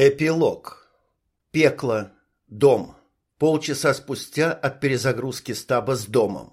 Эпилог. Пекло. Дом. Полчаса спустя от перезагрузки стаба с домом.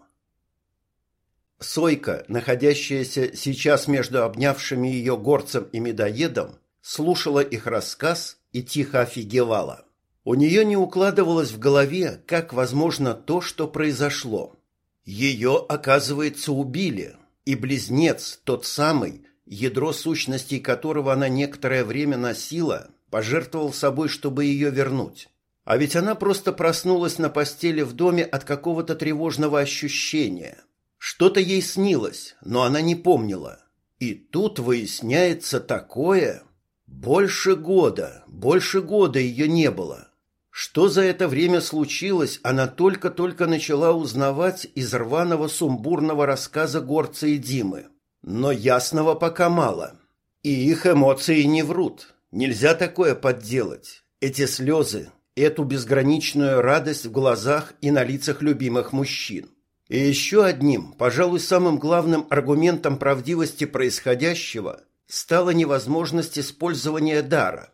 Сойка, находящаяся сейчас между обнявшими ее горцем и медоедом, слушала их рассказ и тихо офигевала. У нее не укладывалось в голове, как возможно то, что произошло. Ее, оказывается, убили, и близнец, тот самый, ядро сущностей которого она некоторое время носила, пожертвовал собой, чтобы ее вернуть. А ведь она просто проснулась на постели в доме от какого-то тревожного ощущения. Что-то ей снилось, но она не помнила. И тут выясняется такое... Больше года, больше года ее не было. Что за это время случилось, она только-только начала узнавать из рваного сумбурного рассказа Горца и Димы. Но ясного пока мало. И их эмоции не врут. Нельзя такое подделать. Эти слезы, эту безграничную радость в глазах и на лицах любимых мужчин. И еще одним, пожалуй, самым главным аргументом правдивости происходящего стала невозможность использования дара.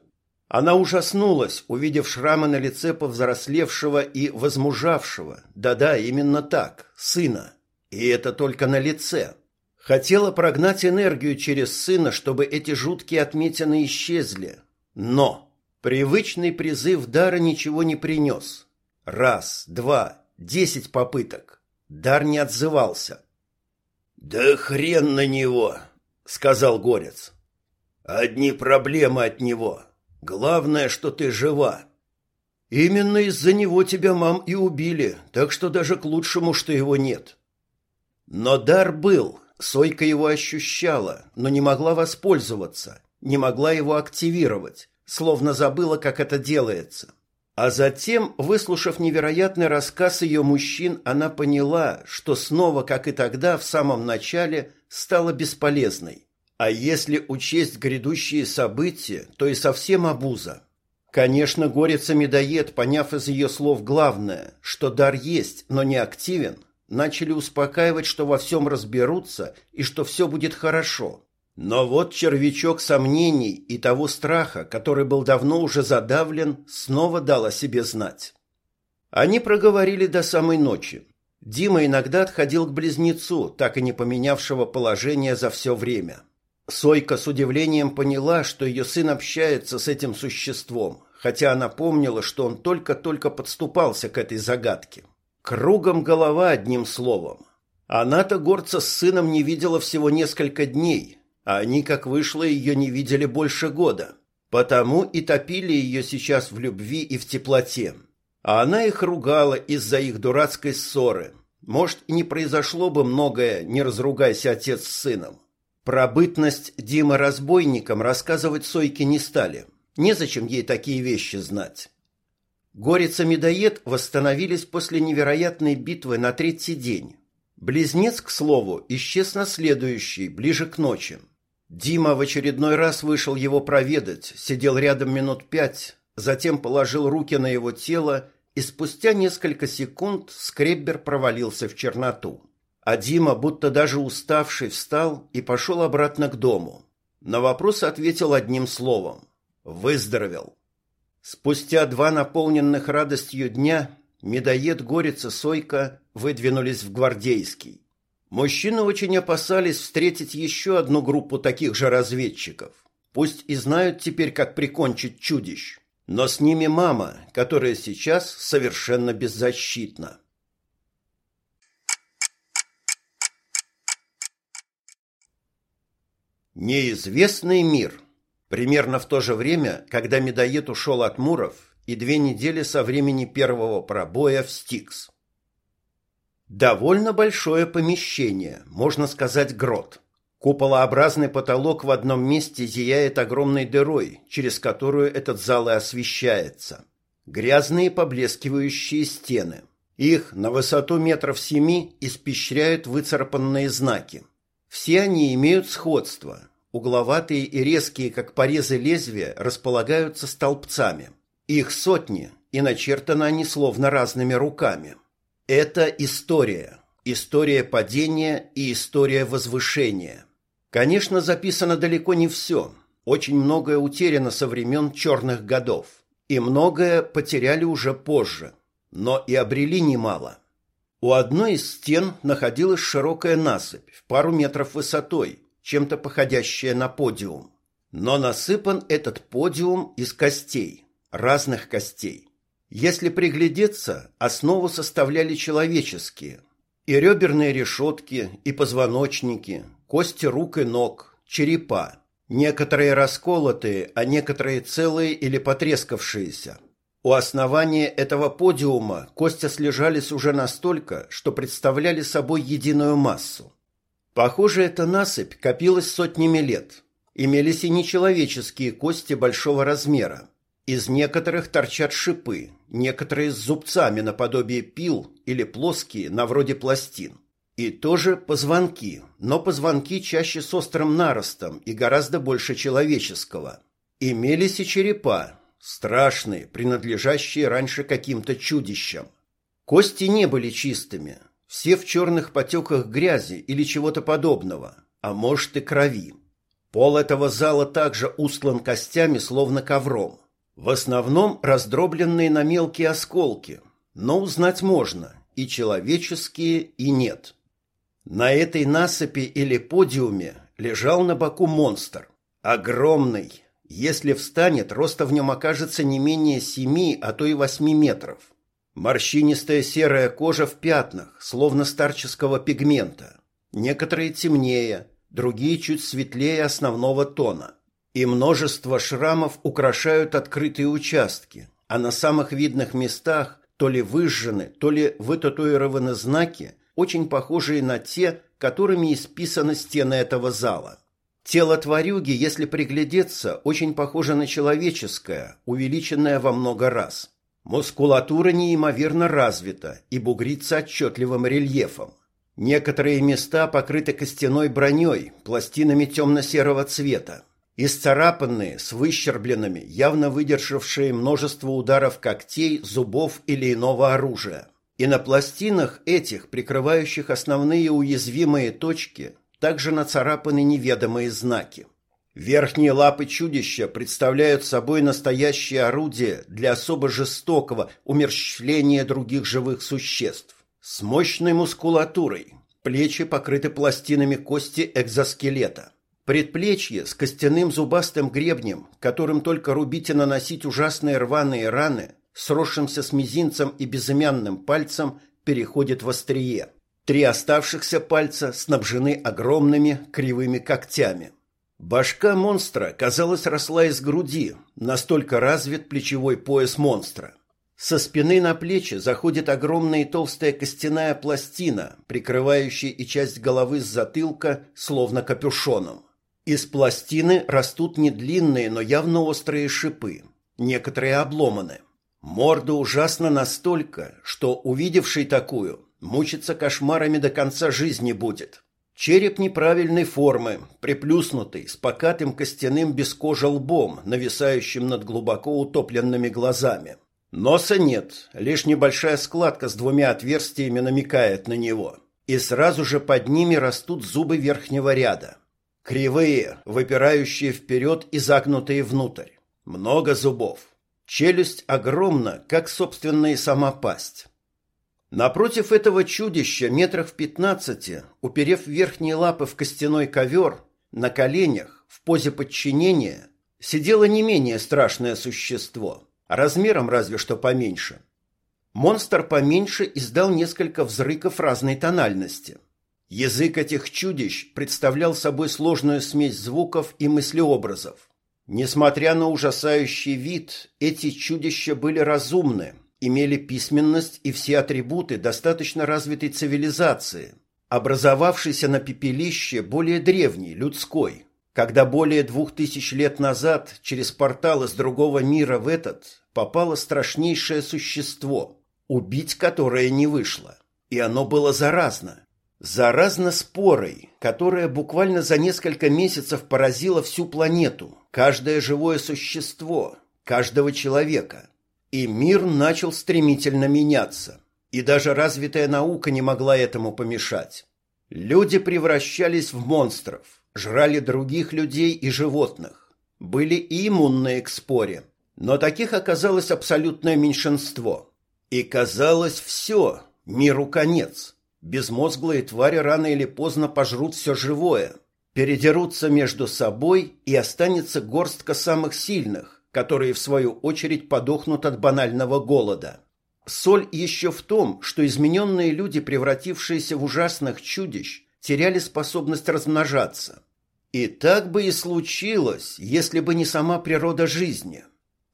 Она ужаснулась, увидев шрамы на лице повзрослевшего и возмужавшего. Да-да, именно так, сына. И это только на лице. Хотела прогнать энергию через сына, чтобы эти жуткие отметины исчезли. Но привычный призыв дара ничего не принес. Раз, два, десять попыток. Дар не отзывался. «Да хрен на него!» — сказал Горец. «Одни проблемы от него. Главное, что ты жива». «Именно из-за него тебя, мам, и убили, так что даже к лучшему, что его нет». Но дар был, Сойка его ощущала, но не могла воспользоваться, не могла его активировать, словно забыла, как это делается. А затем, выслушав невероятный рассказ ее мужчин, она поняла, что снова, как и тогда, в самом начале, стала бесполезной. А если учесть грядущие события, то и совсем обуза. Конечно, горец-медоед, поняв из ее слов главное, что дар есть, но не активен – начали успокаивать, что во всем разберутся и что все будет хорошо. Но вот червячок сомнений и того страха, который был давно уже задавлен, снова дал о себе знать. Они проговорили до самой ночи. Дима иногда отходил к близнецу, так и не поменявшего положение за все время. Сойка с удивлением поняла, что ее сын общается с этим существом, хотя она помнила, что он только-только подступался к этой загадке. Кругом голова одним словом. Она-то горца с сыном не видела всего несколько дней, а они, как вышло, ее не видели больше года. Потому и топили ее сейчас в любви и в теплоте. А она их ругала из-за их дурацкой ссоры. Может, и не произошло бы многое, не разругайся отец с сыном. Про бытность Димы разбойником рассказывать Сойке не стали. Незачем ей такие вещи знать. Горец и Медоед восстановились после невероятной битвы на третий день. Близнец, к слову, исчез на следующий, ближе к ночи. Дима в очередной раз вышел его проведать, сидел рядом минут пять, затем положил руки на его тело, и спустя несколько секунд скреббер провалился в черноту. А Дима, будто даже уставший, встал и пошел обратно к дому. На вопрос ответил одним словом. «Выздоровел». Спустя два наполненных радостью дня медоед Горец и Сойка выдвинулись в Гвардейский. Мужчины очень опасались встретить еще одну группу таких же разведчиков. Пусть и знают теперь, как прикончить чудищ, но с ними мама, которая сейчас совершенно беззащитна. Неизвестный мир – Примерно в то же время, когда медоед ушел от Муров, и две недели со времени первого пробоя в Стикс. Довольно большое помещение, можно сказать, грот. Куполообразный потолок в одном месте зияет огромной дырой, через которую этот зал и освещается. Грязные поблескивающие стены. Их на высоту метров семи испещряют выцарапанные знаки. Все они имеют сходство, Угловатые и резкие, как порезы лезвия, располагаются столбцами. Их сотни, и начертаны они словно разными руками. Это история. История падения и история возвышения. Конечно, записано далеко не все, очень многое утеряно со времен черных годов, и многое потеряли уже позже, но и обрели немало. У одной из стен находилась широкая насыпь в пару метров высотой, чем-то походящая на подиум. Но насыпан этот подиум из костей, разных костей. Если приглядеться, основу составляли человеческие. И реберные решетки, и позвоночники, кости рук и ног, черепа. Некоторые расколотые, а некоторые целые или потрескавшиеся. У основания этого подиума кости слежались уже настолько, что представляли собой единую массу. Похоже, эта насыпь копилась сотнями лет. Имелись и нечеловеческие кости большого размера. Из некоторых торчат шипы, некоторые с зубцами наподобие пил или плоские, на вроде пластин. И тоже позвонки, но позвонки чаще с острым наростом и гораздо больше человеческого. Имелись и черепа, страшные, принадлежащие раньше каким-то чудищам. Кости не были чистыми, все в черных потеках грязи или чего-то подобного, а может и крови. Пол этого зала также устлан костями, словно ковром. В основном раздробленные на мелкие осколки, но узнать можно, и человеческие, и нет. На этой насыпи или подиуме лежал на боку монстр. Огромный. Если встанет, роста в нем окажется не менее семи, а то и восьми метров. Морщинистая серая кожа в пятнах, словно старческого пигмента. Некоторые темнее, другие чуть светлее основного тона. И множество шрамов украшают открытые участки, а на самых видных местах то ли выжжены, то ли вытатуированы знаки, очень похожие на те, которыми исписаны стены этого зала. Тело тварюги, если приглядеться, очень похоже на человеческое, увеличенное во много раз. Мускулатура неимоверно развита и бугрится отчетливым рельефом. Некоторые места покрыты костяной броней, пластинами темно-серого цвета. Исцарапанные, с выщербленными, явно выдержавшие множество ударов когтей, зубов или иного оружия. И на пластинах этих, прикрывающих основные уязвимые точки, также нацарапаны неведомые знаки. Верхние лапы чудища представляют собой настоящее орудие для особо жестокого умерщвления других живых существ. С мощной мускулатурой, плечи покрыты пластинами кости экзоскелета. Предплечье с костяным зубастым гребнем, которым только рубить и наносить ужасные рваные раны, сросшимся с мизинцем и безымянным пальцем, переходит в острие. Три оставшихся пальца снабжены огромными кривыми когтями. Башка монстра, казалось, росла из груди, настолько развит плечевой пояс монстра. Со спины на плечи заходит огромная и толстая костяная пластина, прикрывающая и часть головы с затылка, словно капюшоном. Из пластины растут не длинные, но явно острые шипы. Некоторые обломаны. Морда ужасна настолько, что увидевший такую мучиться кошмарами до конца жизни будет. Череп неправильной формы, приплюснутый, с покатым костяным без лбом, нависающим над глубоко утопленными глазами. Носа нет, лишь небольшая складка с двумя отверстиями намекает на него. И сразу же под ними растут зубы верхнего ряда. Кривые, выпирающие вперед и загнутые внутрь. Много зубов. Челюсть огромна, как собственная сама пасть. Напротив этого чудища, метрах в пятнадцати, уперев верхние лапы в костяной ковер, на коленях, в позе подчинения, сидело не менее страшное существо, размером разве что поменьше. Монстр поменьше издал несколько взрыков разной тональности. Язык этих чудищ представлял собой сложную смесь звуков и мыслеобразов. Несмотря на ужасающий вид, эти чудища были разумны, имели письменность и все атрибуты достаточно развитой цивилизации, образовавшейся на пепелище более древней, людской, когда более двух тысяч лет назад через портал из другого мира в этот попало страшнейшее существо, убить которое не вышло. И оно было заразно. Заразно спорой, которая буквально за несколько месяцев поразила всю планету, каждое живое существо, каждого человека. И мир начал стремительно меняться. И даже развитая наука не могла этому помешать. Люди превращались в монстров, жрали других людей и животных. Были и иммунные к споре, но таких оказалось абсолютное меньшинство. И казалось все, миру конец. Безмозглые твари рано или поздно пожрут все живое, передерутся между собой и останется горстка самых сильных, которые в свою очередь подохнут от банального голода. Соль еще в том, что измененные люди, превратившиеся в ужасных чудищ, теряли способность размножаться. И так бы и случилось, если бы не сама природа жизни.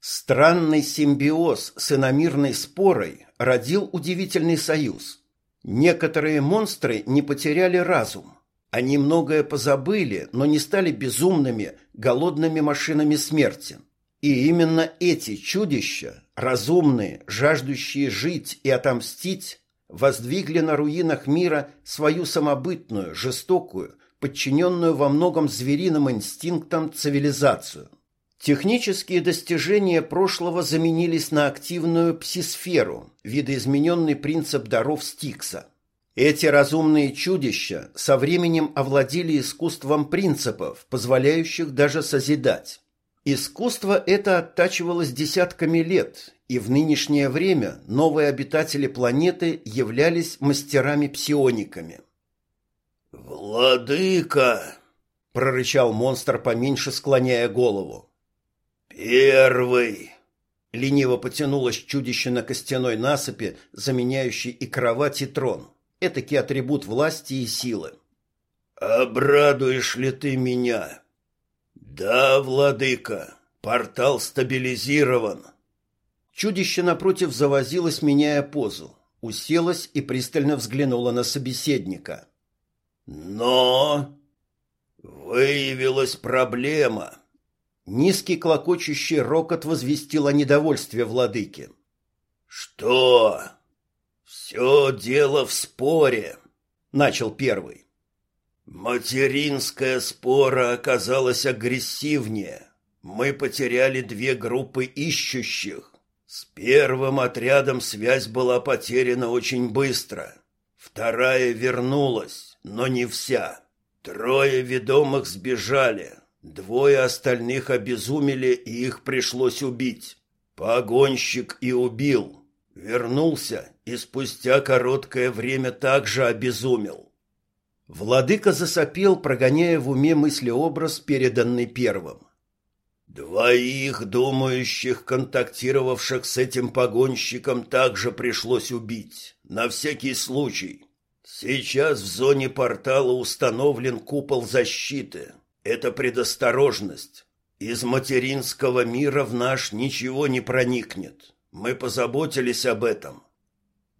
Странный симбиоз с иномирной спорой родил удивительный союз. Некоторые монстры не потеряли разум. Они многое позабыли, но не стали безумными, голодными машинами смерти. И именно эти чудища, разумные, жаждущие жить и отомстить, воздвигли на руинах мира свою самобытную, жестокую, подчиненную во многом звериным инстинктам цивилизацию. Технические достижения прошлого заменились на активную псисферу, видоизмененный принцип даров Стикса. Эти разумные чудища со временем овладели искусством принципов, позволяющих даже созидать. Искусство это оттачивалось десятками лет, и в нынешнее время новые обитатели планеты являлись мастерами-псиониками. «Владыка!» — прорычал монстр поменьше, склоняя голову. «Первый!» — лениво потянулось чудище на костяной насыпи, заменяющий и кровать, и трон. Этакий атрибут власти и силы. «Обрадуешь ли ты меня?» «Да, владыка, портал стабилизирован». Чудище напротив завозилось, меняя позу, уселось и пристально взглянуло на собеседника. «Но...» «Выявилась проблема». Низкий клокочущий рокот возвестил о недовольстве владыки. «Что?» «Все дело в споре», — начал первый. Материнская спора оказалась агрессивнее. Мы потеряли две группы ищущих. С первым отрядом связь была потеряна очень быстро. Вторая вернулась, но не вся. Трое ведомых сбежали. Двое остальных обезумели, и их пришлось убить. Погонщик и убил. Вернулся и спустя короткое время также обезумел. Владыка засопел, прогоняя в уме мыслеобраз, переданный первым. Двоих думающих, контактировавших с этим погонщиком, также пришлось убить, на всякий случай. Сейчас в зоне портала установлен купол защиты. Это предосторожность. Из материнского мира в наш ничего не проникнет. Мы позаботились об этом.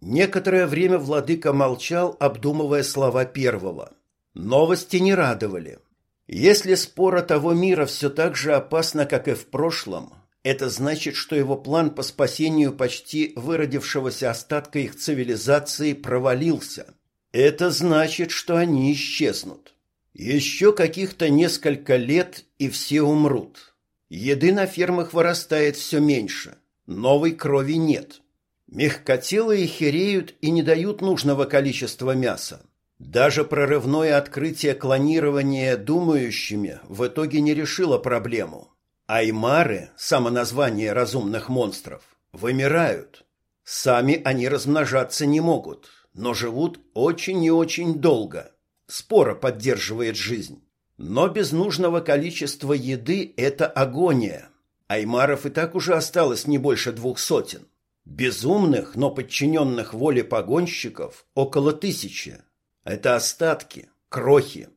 Некоторое время владыка молчал, обдумывая слова первого. Новости не радовали. Если спора того мира все так же опасна, как и в прошлом, это значит, что его план по спасению почти выродившегося остатка их цивилизации провалился. Это значит, что они исчезнут. Еще каких-то несколько лет, и все умрут. Еды на фермах вырастает все меньше. Новой крови нет. Мягкотелые хереют и не дают нужного количества мяса. Даже прорывное открытие клонирования думающими в итоге не решило проблему. Аймары, самоназвание разумных монстров, вымирают. Сами они размножаться не могут, но живут очень и очень долго. Спора поддерживает жизнь. Но без нужного количества еды это агония. Аймаров и так уже осталось не больше двух сотен. Безумных, но подчиненных воле погонщиков около тысячи. Это остатки, крохи.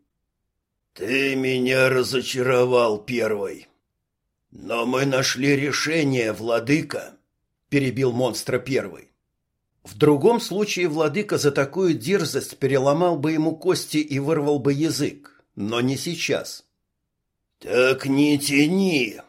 Ты меня разочаровал первый. Но мы нашли решение, владыка, перебил монстра первый. В другом случае владыка за такую дерзость переломал бы ему кости и вырвал бы язык, но не сейчас. Так не тяни,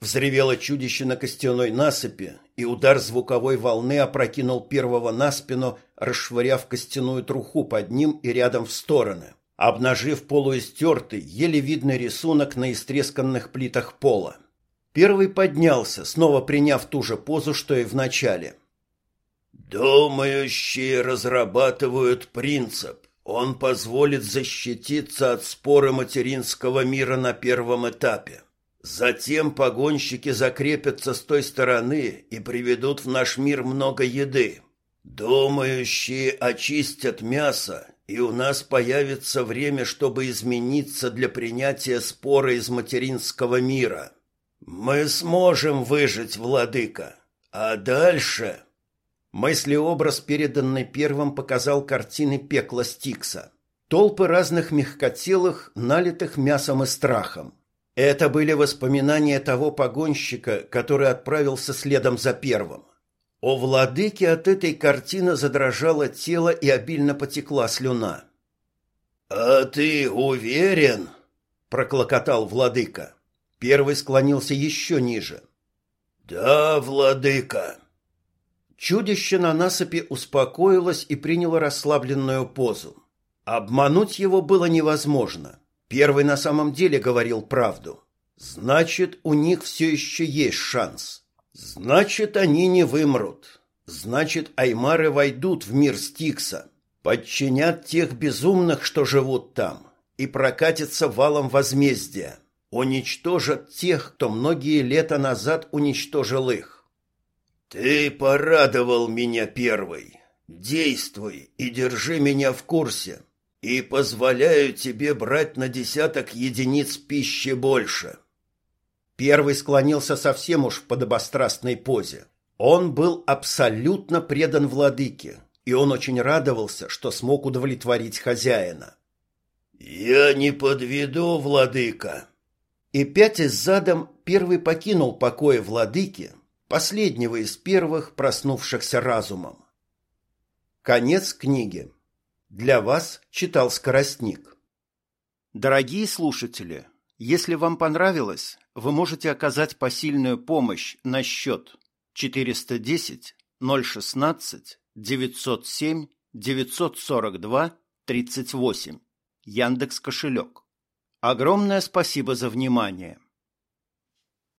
взревело чудище на костяной насыпи, и удар звуковой волны опрокинул первого на спину, расшвыряв костяную труху под ним и рядом в стороны, обнажив полуистертый, еле видный рисунок на истресканных плитах пола. Первый поднялся, снова приняв ту же позу, что и в начале. «Думающие разрабатывают принцип. Он позволит защититься от споры материнского мира на первом этапе. Затем погонщики закрепятся с той стороны и приведут в наш мир много еды. Думающие очистят мясо, и у нас появится время, чтобы измениться для принятия спора из материнского мира. Мы сможем выжить, владыка. А дальше... Мыслеобраз, переданный первым, показал картины пекла Стикса. Толпы разных мягкотелых, налитых мясом и страхом. Это были воспоминания того погонщика, который отправился следом за первым. У владыки от этой картины задрожало тело и обильно потекла слюна. «А ты уверен?» — проклокотал владыка. Первый склонился еще ниже. «Да, владыка». Чудище на насыпи успокоилось и приняло расслабленную позу. Обмануть его было невозможно. Первый на самом деле говорил правду. Значит, у них все еще есть шанс. Значит, они не вымрут. Значит, аймары войдут в мир Стикса, подчинят тех безумных, что живут там, и прокатятся валом возмездия, уничтожат тех, кто многие лета назад уничтожил их. Ты порадовал меня первый. Действуй и держи меня в курсе и позволяю тебе брать на десяток единиц пищи больше. Первый склонился совсем уж в подобострастной позе. Он был абсолютно предан владыке, и он очень радовался, что смог удовлетворить хозяина. «Я не подведу, владыка!» И пятясь задом, первый покинул покои владыки, последнего из первых, проснувшихся разумом. Конец книги. Для вас читал Скоростник. Дорогие слушатели, если вам понравилось, вы можете оказать посильную помощь на счет 410 016 907 942 38 Яндекс кошелек. Огромное спасибо за внимание.